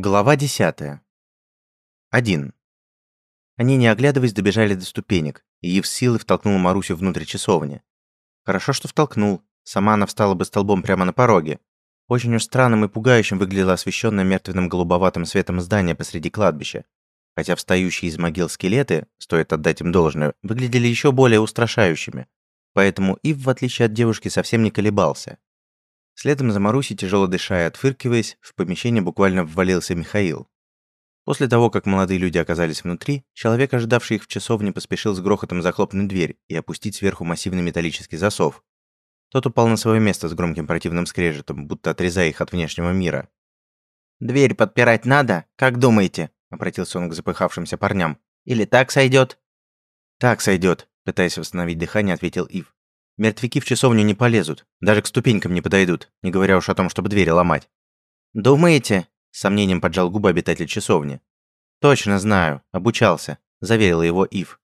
Глава 10. 1. Они, не оглядываясь, добежали до ступенек, и Ив силой втолкнул Марусю внутрь часовни. Хорошо, что втолкнул. Сама она встала бы столбом прямо на пороге. Очень уж странным и пугающим выглядело освещенное мертвенным голубоватым светом здание посреди кладбища. Хотя встающие из могил скелеты, стоит отдать им должное, выглядели еще более устрашающими. Поэтому Ив, в отличие от девушки, совсем не колебался. Следом за Марусей, тяжело дыша и отфыркиваясь, в помещение буквально ввалился Михаил. После того, как молодые люди оказались внутри, человек, ожидавший их в часовне, поспешил с грохотом захлопнуть дверь и опустить сверху массивный металлический засов. Тот упал на свое место с громким противным скрежетом, будто отрезая их от внешнего мира. «Дверь подпирать надо? Как думаете?» – обратился он к запыхавшимся парням. «Или так сойдет?» «Так сойдет», – пытаясь восстановить дыхание, ответил Ив. Мертвяки в часовню не полезут, даже к ступенькам не подойдут, не говоря уж о том, чтобы двери ломать. «Думаете?» – сомнением поджал губы обитатель часовни. «Точно знаю, обучался», – заверил его Ив.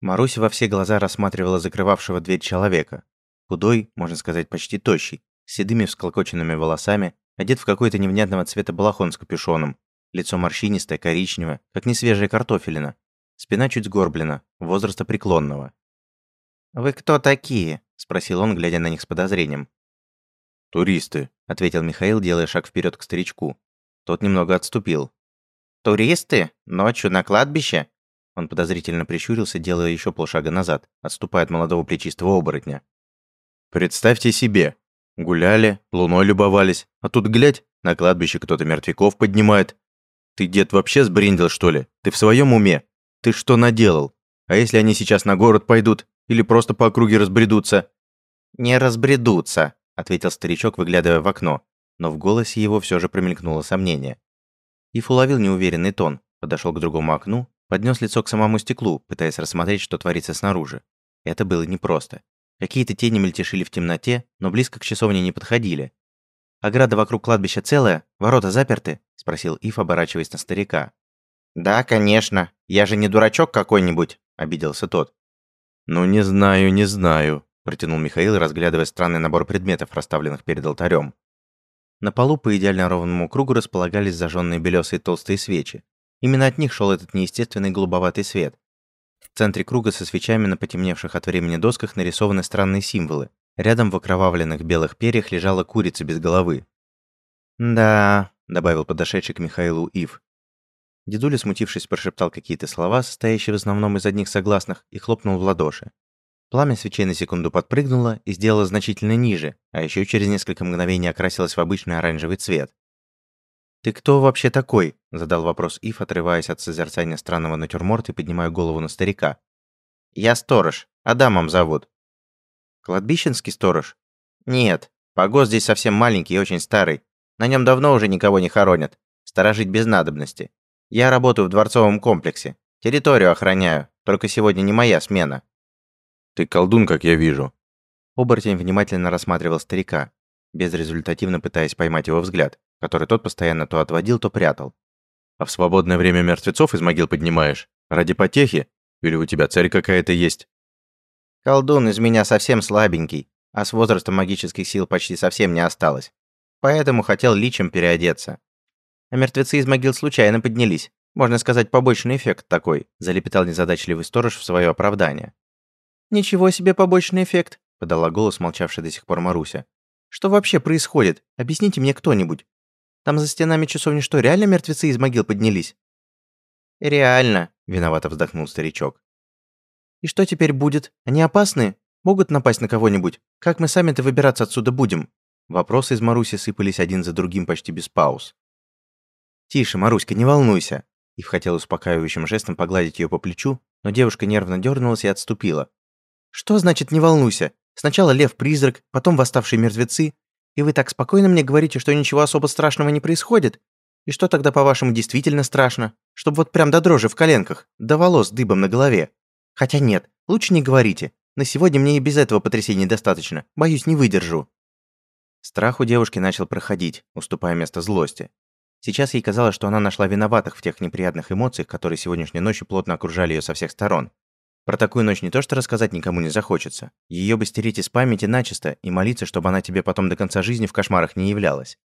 Маруся во все глаза рассматривала закрывавшего дверь человека. Худой, можно сказать, почти тощий, с седыми всклокоченными волосами, одет в какой-то невнятного цвета балахон с капюшоном, лицо морщинистое, коричневое, как несвежая картофелина, спина чуть сгорблена, возраста преклонного. «Вы кто такие?» – спросил он, глядя на них с подозрением. «Туристы», – ответил Михаил, делая шаг вперед к старичку. Тот немного отступил. «Туристы? Ночью на кладбище?» Он подозрительно прищурился, делая еще полшага назад, отступая от молодого плечистого оборотня. «Представьте себе. Гуляли, луной любовались, а тут, глядь, на кладбище кто-то мертвяков поднимает. Ты, дед, вообще сбрендил, что ли? Ты в своем уме? Ты что наделал? А если они сейчас на город пойдут? Или просто по округе разбредутся?» «Не разбредутся», — ответил старичок, выглядывая в окно, но в голосе его все же промелькнуло сомнение. Иф уловил неуверенный тон, подошел к другому окну, поднес лицо к самому стеклу, пытаясь рассмотреть, что творится снаружи. Это было непросто. Какие-то тени мельтешили в темноте, но близко к часовне не подходили. «Ограда вокруг кладбища целая? Ворота заперты?» – спросил Иф, оборачиваясь на старика. «Да, конечно. Я же не дурачок какой-нибудь», – обиделся тот. «Ну, не знаю, не знаю», – протянул Михаил, разглядывая странный набор предметов, расставленных перед алтарем. На полу по идеально ровному кругу располагались зажженные белесые толстые свечи. Именно от них шел этот неестественный голубоватый свет. В центре круга со свечами на потемневших от времени досках нарисованы странные символы. Рядом в окровавленных белых перьях лежала курица без головы. «Да», – добавил подошедший к Михаилу Ив. Дедуля, смутившись, прошептал какие-то слова, состоящие в основном из одних согласных, и хлопнул в ладоши. Пламя свечей на секунду подпрыгнуло и сделало значительно ниже, а еще через несколько мгновений окрасилось в обычный оранжевый цвет. «Ты кто вообще такой?» – задал вопрос Ив, отрываясь от созерцания странного натюрморта и поднимая голову на старика. «Я сторож. Адамом зовут». «Кладбищенский сторож?» «Нет. Погост здесь совсем маленький и очень старый. На нем давно уже никого не хоронят. Сторожить без надобности. Я работаю в дворцовом комплексе. Территорию охраняю. Только сегодня не моя смена». «Ты колдун, как я вижу». Оборотень внимательно рассматривал старика, безрезультативно пытаясь поймать его взгляд, который тот постоянно то отводил, то прятал. «А в свободное время мертвецов из могил поднимаешь? Ради потехи? Или у тебя цель какая-то есть?» «Колдун из меня совсем слабенький, а с возрастом магических сил почти совсем не осталось. Поэтому хотел личем переодеться а мертвецы из могил случайно поднялись. Можно сказать, побочный эффект такой», – залепетал незадачливый сторож в свое оправдание. «Ничего себе побочный эффект», – подала голос молчавшая до сих пор Маруся. «Что вообще происходит? Объясните мне кто-нибудь. Там за стенами часовни что, реально мертвецы из могил поднялись?» «Реально», – виновато вздохнул старичок. «И что теперь будет? Они опасны? Могут напасть на кого-нибудь? Как мы сами-то выбираться отсюда будем?» Вопросы из Маруси сыпались один за другим почти без пауз. «Тише, Маруська, не волнуйся!» Ив хотел успокаивающим жестом погладить ее по плечу, но девушка нервно дернулась и отступила. «Что значит «не волнуйся»? Сначала лев-призрак, потом восставшие мертвецы. И вы так спокойно мне говорите, что ничего особо страшного не происходит? И что тогда, по-вашему, действительно страшно? Чтобы вот прям до дрожи в коленках, до волос дыбом на голове? Хотя нет, лучше не говорите. На сегодня мне и без этого потрясения достаточно. Боюсь, не выдержу». Страх у девушки начал проходить, уступая место злости. Сейчас ей казалось, что она нашла виноватых в тех неприятных эмоциях, которые сегодняшней ночью плотно окружали ее со всех сторон. Про такую ночь не то что рассказать никому не захочется. Ее бы стереть из памяти начисто и молиться, чтобы она тебе потом до конца жизни в кошмарах не являлась.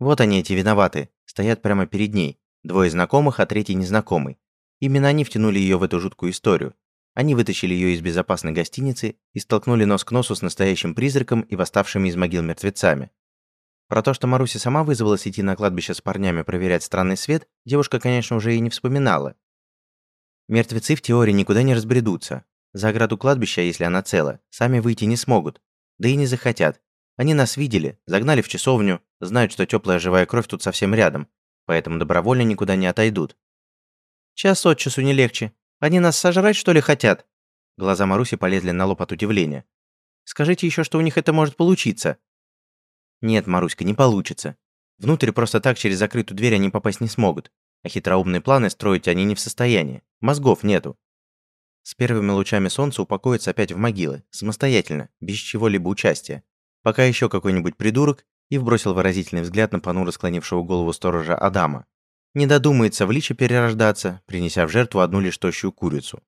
Вот они эти виноваты, стоят прямо перед ней. Двое знакомых, а третий незнакомый. Именно они втянули ее в эту жуткую историю. Они вытащили ее из безопасной гостиницы и столкнули нос к носу с настоящим призраком и восставшими из могил мертвецами. Про то, что Маруся сама вызвалась идти на кладбище с парнями проверять странный свет, девушка, конечно, уже и не вспоминала. Мертвецы в теории никуда не разбредутся. За ограду кладбища, если она цела, сами выйти не смогут. Да и не захотят. Они нас видели, загнали в часовню, знают, что теплая живая кровь тут совсем рядом, поэтому добровольно никуда не отойдут. Час от часу не легче. Они нас сожрать, что ли, хотят?» Глаза Маруси полезли на лоб от удивления. «Скажите еще, что у них это может получиться». «Нет, Маруська, не получится. Внутрь просто так через закрытую дверь они попасть не смогут. А хитроумные планы строить они не в состоянии. Мозгов нету. С первыми лучами солнца упокоятся опять в могилы, самостоятельно, без чего-либо участия пока еще какой-нибудь придурок и вбросил выразительный взгляд на понуро склонившего голову сторожа Адама. Не додумается в личе перерождаться, принеся в жертву одну лишь тощую курицу.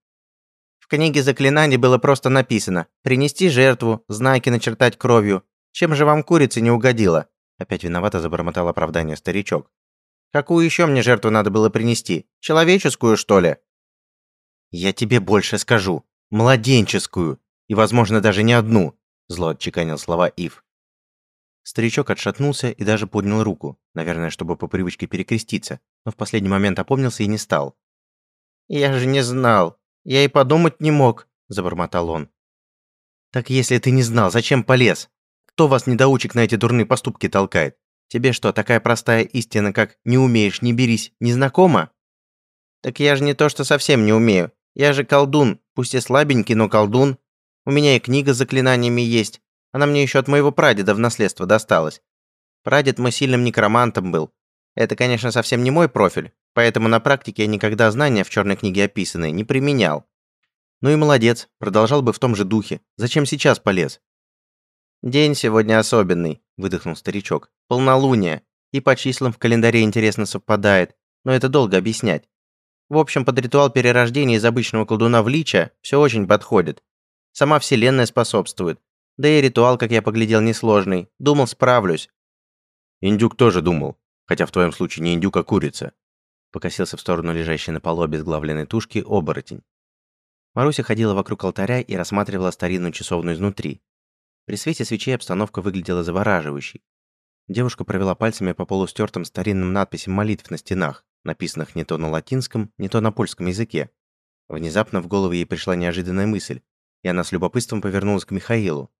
В книге заклинаний было просто написано «Принести жертву, знаки начертать кровью. Чем же вам курица не угодила?» Опять виновато забормотал оправдание старичок. «Какую еще мне жертву надо было принести? Человеческую, что ли?» «Я тебе больше скажу. Младенческую. И, возможно, даже не одну зло отчеканил слова Ив. Старичок отшатнулся и даже поднял руку, наверное, чтобы по привычке перекреститься, но в последний момент опомнился и не стал. «Я же не знал. Я и подумать не мог», – забормотал он. «Так если ты не знал, зачем полез? Кто вас, недоучек, на эти дурные поступки толкает? Тебе что, такая простая истина, как «не умеешь, не берись», не знакома?» «Так я же не то, что совсем не умею. Я же колдун, пусть и слабенький, но колдун. У меня и книга с заклинаниями есть. Она мне еще от моего прадеда в наследство досталась. Прадед мой сильным некромантом был. Это, конечно, совсем не мой профиль, поэтому на практике я никогда знания в черной книге описанные не применял. Ну и молодец, продолжал бы в том же духе. Зачем сейчас полез? День сегодня особенный, выдохнул старичок. Полнолуние. И по числам в календаре интересно совпадает, но это долго объяснять. В общем, под ритуал перерождения из обычного колдуна в лича все очень подходит. Сама Вселенная способствует. Да и ритуал, как я поглядел, несложный. Думал, справлюсь. Индюк тоже думал. Хотя в твоем случае не индюк, а курица. Покосился в сторону лежащей на полу обезглавленной тушки оборотень. Маруся ходила вокруг алтаря и рассматривала старинную часовню изнутри. При свете свечей обстановка выглядела завораживающей. Девушка провела пальцами по полустертым старинным надписям молитв на стенах, написанных не то на латинском, не то на польском языке. Внезапно в голову ей пришла неожиданная мысль и она с любопытством повернулась к Михаилу.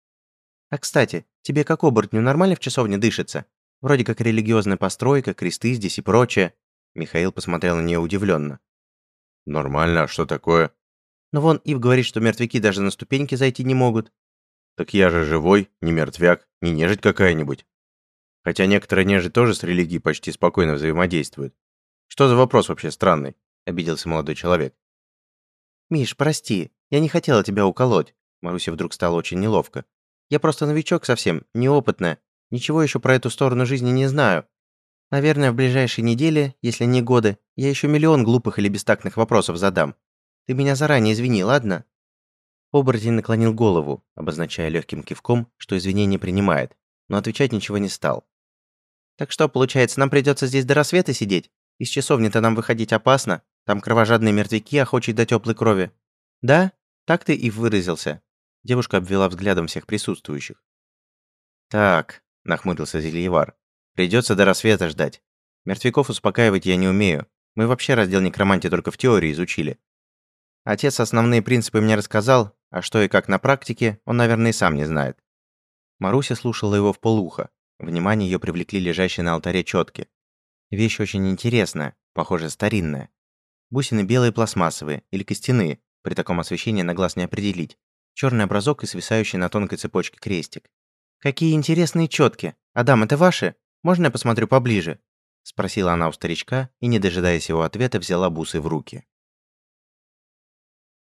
«А кстати, тебе как оборотню нормально в часовне дышится? Вроде как религиозная постройка, кресты здесь и прочее». Михаил посмотрел на нее удивленно. «Нормально, а что такое?» «Ну вон Ив говорит, что мертвяки даже на ступеньки зайти не могут». «Так я же живой, не мертвяк, не нежить какая-нибудь. Хотя некоторые нежить тоже с религией почти спокойно взаимодействуют. Что за вопрос вообще странный?» – обиделся молодой человек. «Миш, прости, я не хотела тебя уколоть. Марусе вдруг стало очень неловко. Я просто новичок совсем, неопытная. Ничего еще про эту сторону жизни не знаю. Наверное, в ближайшие недели, если не годы, я еще миллион глупых или бестактных вопросов задам. Ты меня заранее извини, ладно?» Оборотень наклонил голову, обозначая легким кивком, что извинения принимает, но отвечать ничего не стал. «Так что, получается, нам придется здесь до рассвета сидеть? Из часовни-то нам выходить опасно, там кровожадные мертвяки охочие до теплой крови. Да? Так ты и выразился. Девушка обвела взглядом всех присутствующих. Так, нахмурился Зельевар. Придется до рассвета ждать. Мертвяков успокаивать я не умею. Мы вообще раздел некромантии только в теории изучили. Отец основные принципы мне рассказал, а что и как на практике, он, наверное, и сам не знает. Маруся слушала его в полухо. Внимание ее привлекли лежащие на алтаре четки. Вещь очень интересная, похоже, старинная. Бусины белые пластмассовые или костяные, при таком освещении на глаз не определить. Черный образок и свисающий на тонкой цепочке крестик. «Какие интересные четки! Адам, это ваши? Можно я посмотрю поближе?» Спросила она у старичка и, не дожидаясь его ответа, взяла бусы в руки.